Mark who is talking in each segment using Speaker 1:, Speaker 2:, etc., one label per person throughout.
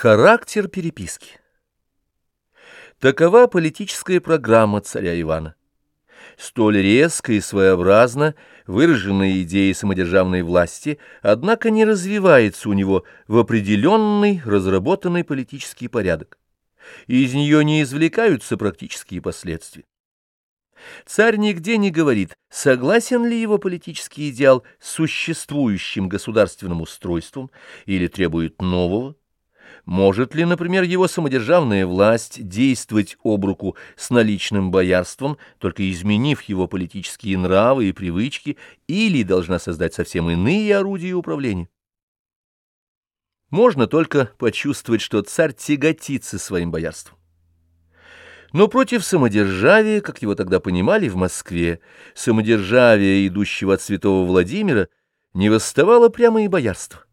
Speaker 1: Характер переписки. Такова политическая программа царя Ивана. Столь резко и своеобразно выраженная идея самодержавной власти, однако не развивается у него в определенный, разработанный политический порядок. Из нее не извлекаются практические последствия. Царь нигде не говорит, согласен ли его политический идеал с существующим государственным устройством или требует нового, может ли, например, его самодержавная власть действовать об руку с наличным боярством, только изменив его политические нравы и привычки, или должна создать совсем иные орудия управления? Можно только почувствовать, что царь тяготится своим боярством. Но против самодержавия, как его тогда понимали в Москве, самодержавия, идущего от святого Владимира, не восставало прямо и боярство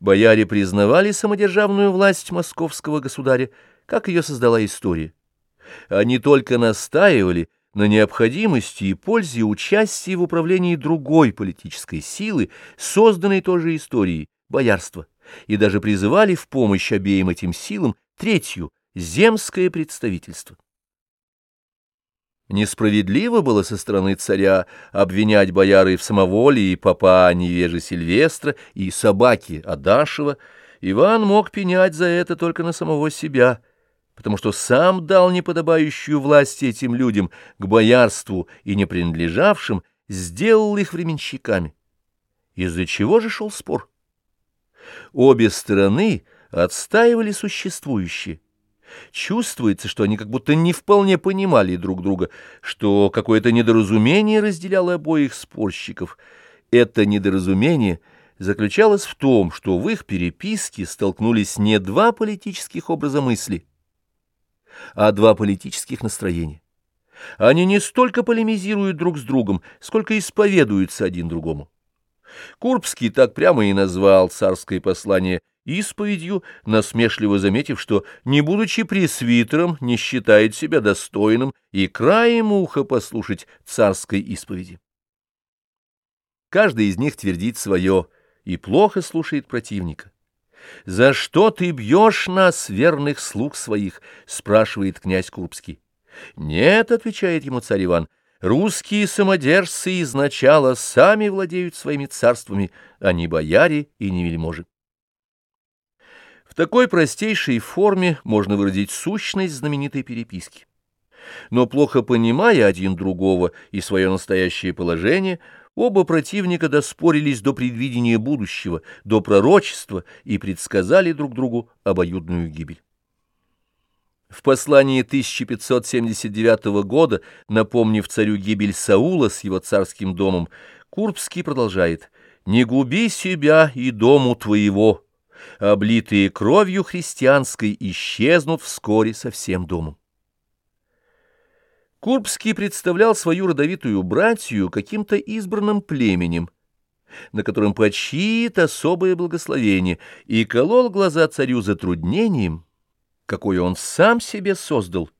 Speaker 1: бояре признавали самодержавную власть московского государя, как ее создала история. Они только настаивали на необходимости и пользе участия в управлении другой политической силы, созданной тоже историей, боярства, и даже призывали в помощь обеим этим силам третью – земское представительство. Несправедливо было со стороны царя обвинять бояры в самоволии попа невежи Сильвестра и собаки Адашева. Иван мог пенять за это только на самого себя, потому что сам дал неподобающую власть этим людям к боярству и не принадлежавшим, сделал их временщиками. Из-за чего же шел спор? Обе стороны отстаивали существующее. Чувствуется, что они как будто не вполне понимали друг друга, что какое-то недоразумение разделяло обоих спорщиков. Это недоразумение заключалось в том, что в их переписке столкнулись не два политических образа мысли, а два политических настроения. Они не столько полемизируют друг с другом, сколько исповедуются один другому. Курбский так прямо и назвал царское послание исповедью, насмешливо заметив, что, не будучи пресвитером, не считает себя достойным и краем уха послушать царской исповеди. Каждый из них твердит свое и плохо слушает противника. «За что ты бьешь нас, верных слуг своих?» — спрашивает князь Курбский. «Нет», — отвечает ему царь Иван, — «русские самодержцы изначала сами владеют своими царствами, а не бояре и не вельможи». Такой простейшей форме можно выразить сущность знаменитой переписки. Но плохо понимая один другого и свое настоящее положение, оба противника доспорились до предвидения будущего, до пророчества и предсказали друг другу обоюдную гибель. В послании 1579 года, напомнив царю гибель Саула с его царским домом, Курбский продолжает «Не губи себя и дому твоего, облитые кровью христианской, исчезнут вскоре со всем домом. Курбский представлял свою родовитую братью каким-то избранным племенем, на котором почиет особое благословение, и колол глаза царю затруднением, какое он сам себе создал,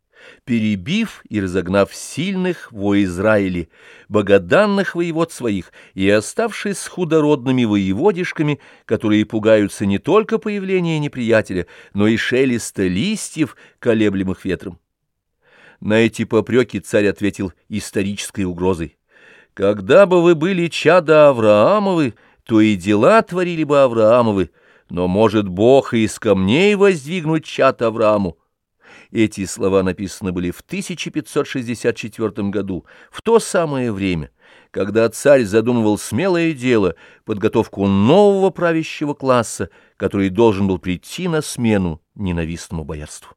Speaker 1: перебив и разогнав сильных во Израиле, богоданных воевод своих, и оставшись с худородными воеводишками, которые пугаются не только появления неприятеля, но и шелеста листьев, колеблемых ветром. На эти попреки царь ответил исторической угрозой. «Когда бы вы были чада Авраамовы, то и дела творили бы Авраамовы, но может Бог и из камней воздвигнуть чад Аврааму». Эти слова написаны были в 1564 году, в то самое время, когда царь задумывал смелое дело, подготовку нового правящего класса, который должен был прийти на смену ненавистному боярству.